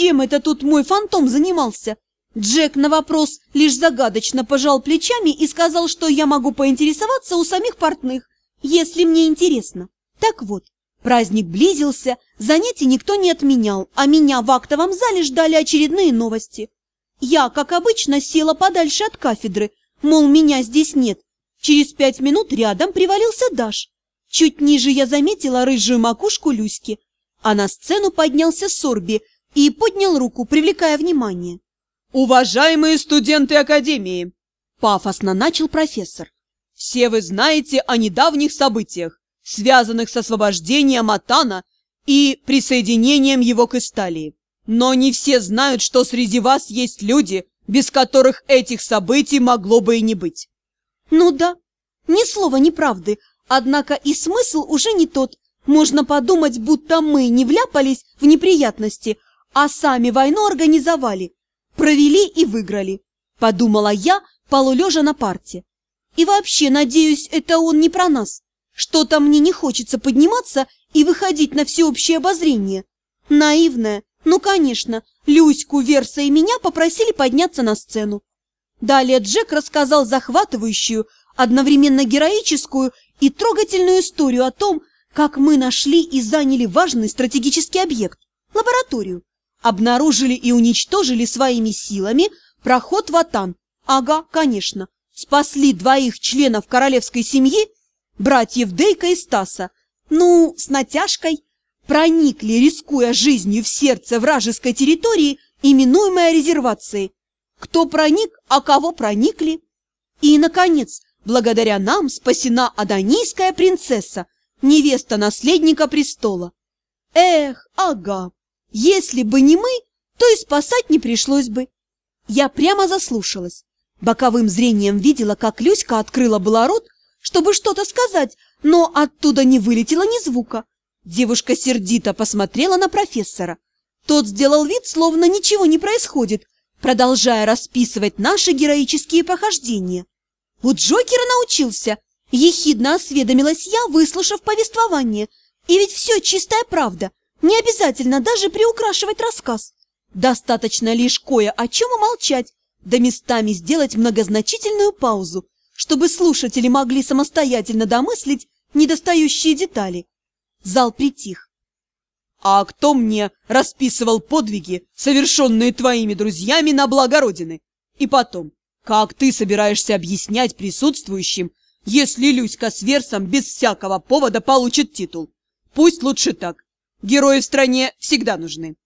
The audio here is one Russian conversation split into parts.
чем это тут мой фантом занимался? Джек на вопрос лишь загадочно пожал плечами и сказал, что я могу поинтересоваться у самих портных, если мне интересно. Так вот, праздник близился, занятий никто не отменял, а меня в актовом зале ждали очередные новости. Я, как обычно, села подальше от кафедры, мол, меня здесь нет. Через пять минут рядом привалился Даш. Чуть ниже я заметила рыжую макушку Люськи, а на сцену поднялся Сорби и поднял руку, привлекая внимание. «Уважаемые студенты Академии!» – пафосно начал профессор. «Все вы знаете о недавних событиях, связанных с освобождением Атана и присоединением его к Исталии. Но не все знают, что среди вас есть люди, без которых этих событий могло бы и не быть». «Ну да, ни слова неправды, Однако и смысл уже не тот. Можно подумать, будто мы не вляпались в неприятности, а сами войну организовали. Провели и выиграли. Подумала я, полулежа на парте. И вообще, надеюсь, это он не про нас. Что-то мне не хочется подниматься и выходить на всеобщее обозрение. Наивная. Ну, конечно, Люську, Верса и меня попросили подняться на сцену. Далее Джек рассказал захватывающую, одновременно героическую и трогательную историю о том, как мы нашли и заняли важный стратегический объект – лабораторию. Обнаружили и уничтожили своими силами проход в Атан. Ага, конечно. Спасли двоих членов королевской семьи, братьев Дейка и Стаса. Ну, с натяжкой. Проникли, рискуя жизнью в сердце вражеской территории, именуемой резервацией. Кто проник, а кого проникли. И, наконец, Благодаря нам спасена адонийская принцесса, невеста наследника престола. Эх, ага, если бы не мы, то и спасать не пришлось бы. Я прямо заслушалась. Боковым зрением видела, как Люська открыла была рот, чтобы что-то сказать, но оттуда не вылетело ни звука. Девушка сердито посмотрела на профессора. Тот сделал вид, словно ничего не происходит, продолжая расписывать наши героические похождения. У Джокера научился, ехидно осведомилась я, выслушав повествование. И ведь все чистая правда, не обязательно даже приукрашивать рассказ. Достаточно лишь кое о чем умолчать, да местами сделать многозначительную паузу, чтобы слушатели могли самостоятельно домыслить недостающие детали. Зал притих. «А кто мне расписывал подвиги, совершенные твоими друзьями на благо Родины? И потом, как ты собираешься объяснять присутствующим, если Люська с Версом без всякого повода получит титул? Пусть лучше так. Герои в стране всегда нужны.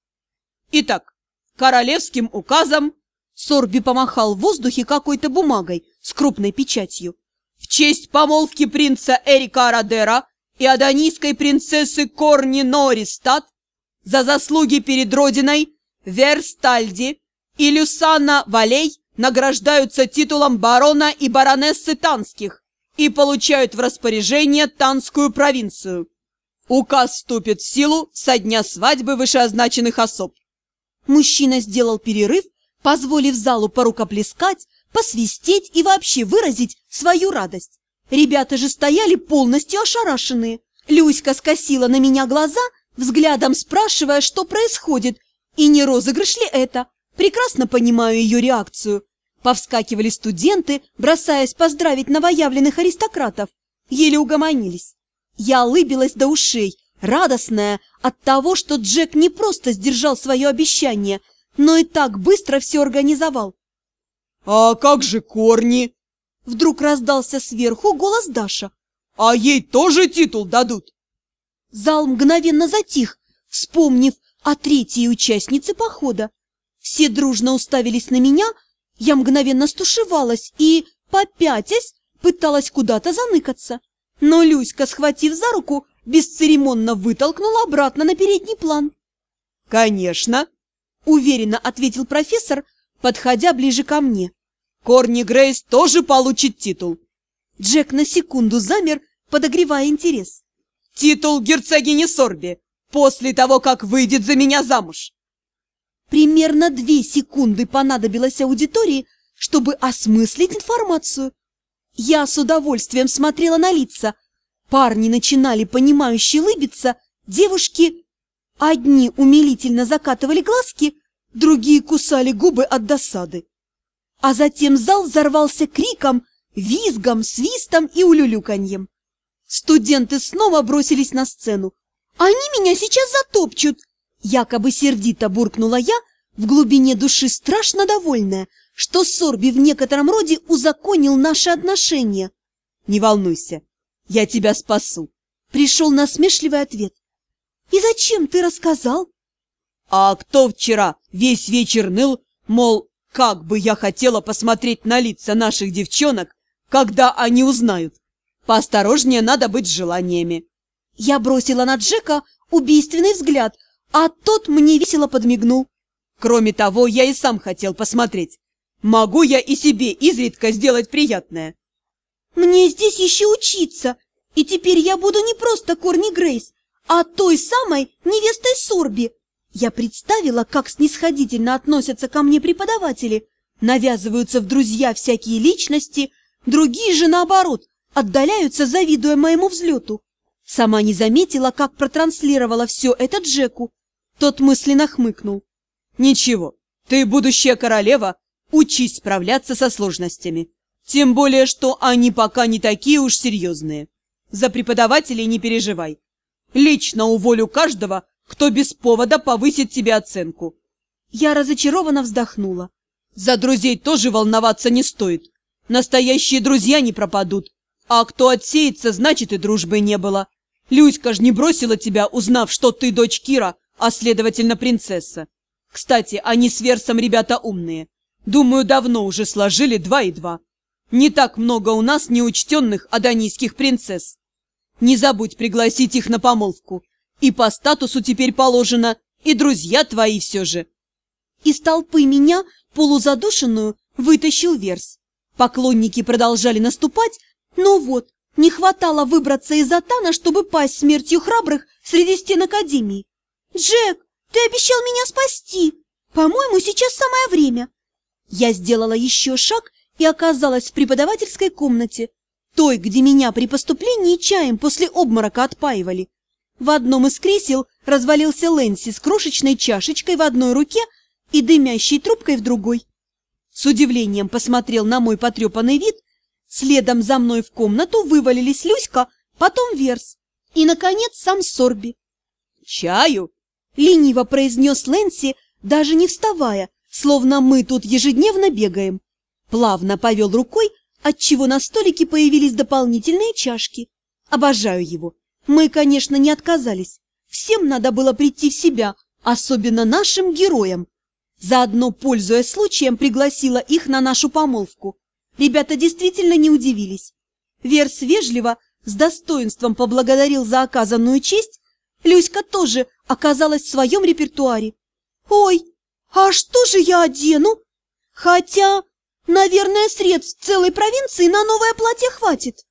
Итак, королевским указом Сорби помахал в воздухе какой-то бумагой с крупной печатью. В честь помолвки принца Эрика Арадера и адонийской принцессы Корни Нористат за заслуги перед Родиной Верстальди и Люсана Валей награждаются титулом барона и баронессы Танских и получают в распоряжение Танскую провинцию. Указ вступит в силу со дня свадьбы вышеозначенных особ. Мужчина сделал перерыв, позволив залу порукоплескать, посвистеть и вообще выразить свою радость. Ребята же стояли полностью ошарашенные. Люська скосила на меня глаза, взглядом спрашивая, что происходит, и не розыгрыш ли это. Прекрасно понимаю ее реакцию. Повскакивали студенты, бросаясь поздравить новоявленных аристократов. Еле угомонились. Я улыбилась до ушей, радостная от того, что Джек не просто сдержал свое обещание, но и так быстро все организовал. «А как же корни?» Вдруг раздался сверху голос Даша. «А ей тоже титул дадут?» Зал мгновенно затих, вспомнив о третьей участнице похода. Все дружно уставились на меня, я мгновенно стушевалась и, попятясь, пыталась куда-то заныкаться. Но Люська, схватив за руку, бесцеремонно вытолкнула обратно на передний план. «Конечно!» — уверенно ответил профессор, подходя ближе ко мне. «Корни Грейс тоже получит титул!» Джек на секунду замер, подогревая интерес. «Титул герцогини Сорби после того, как выйдет за меня замуж!» Примерно две секунды понадобилось аудитории, чтобы осмыслить информацию. Я с удовольствием смотрела на лица. Парни начинали понимающе улыбиться, девушки... Одни умилительно закатывали глазки, другие кусали губы от досады. А затем зал взорвался криком, визгом, свистом и улюлюканьем. Студенты снова бросились на сцену. «Они меня сейчас затопчут!» Якобы сердито буркнула я, в глубине души страшно довольная, что Сорби в некотором роде узаконил наши отношения. «Не волнуйся, я тебя спасу!» Пришел насмешливый ответ. «И зачем ты рассказал?» «А кто вчера весь вечер ныл, мол, как бы я хотела посмотреть на лица наших девчонок, когда они узнают? Поосторожнее надо быть с желаниями!» Я бросила на Джека убийственный взгляд, а тот мне весело подмигнул. Кроме того, я и сам хотел посмотреть. Могу я и себе изредка сделать приятное? Мне здесь еще учиться, и теперь я буду не просто Корни Грейс, а той самой невестой Сорби. Я представила, как снисходительно относятся ко мне преподаватели. Навязываются в друзья всякие личности, другие же, наоборот, отдаляются, завидуя моему взлету. Сама не заметила, как протранслировала все это Джеку. Тот мысленно хмыкнул. «Ничего, ты будущая королева, учись справляться со сложностями. Тем более, что они пока не такие уж серьезные. За преподавателей не переживай. Лично уволю каждого, кто без повода повысит тебе оценку». Я разочарованно вздохнула. «За друзей тоже волноваться не стоит. Настоящие друзья не пропадут. А кто отсеется, значит и дружбы не было. Люська ж не бросила тебя, узнав, что ты дочь Кира, а следовательно принцесса. Кстати, они с Версом ребята умные. Думаю, давно уже сложили два и два. Не так много у нас неучтенных адонийских принцесс. Не забудь пригласить их на помолвку. И по статусу теперь положено, и друзья твои все же. Из толпы меня, полузадушенную, вытащил Верс. Поклонники продолжали наступать, но вот, не хватало выбраться из Атана, чтобы пасть смертью храбрых среди стен Академии. «Джек, ты обещал меня спасти! По-моему, сейчас самое время!» Я сделала еще шаг и оказалась в преподавательской комнате, той, где меня при поступлении чаем после обморока отпаивали. В одном из кресел развалился Лэнси с крошечной чашечкой в одной руке и дымящей трубкой в другой. С удивлением посмотрел на мой потрепанный вид Следом за мной в комнату вывалились Люська, потом Верс и, наконец, сам Сорби. «Чаю?» — лениво произнес Лэнси, даже не вставая, словно мы тут ежедневно бегаем. Плавно повел рукой, отчего на столике появились дополнительные чашки. Обожаю его. Мы, конечно, не отказались. Всем надо было прийти в себя, особенно нашим героям. Заодно, пользуясь случаем, пригласила их на нашу помолвку. Ребята действительно не удивились. Верс вежливо, с достоинством поблагодарил за оказанную честь. Люська тоже оказалась в своем репертуаре. «Ой, а что же я одену? Хотя, наверное, средств целой провинции на новое платье хватит».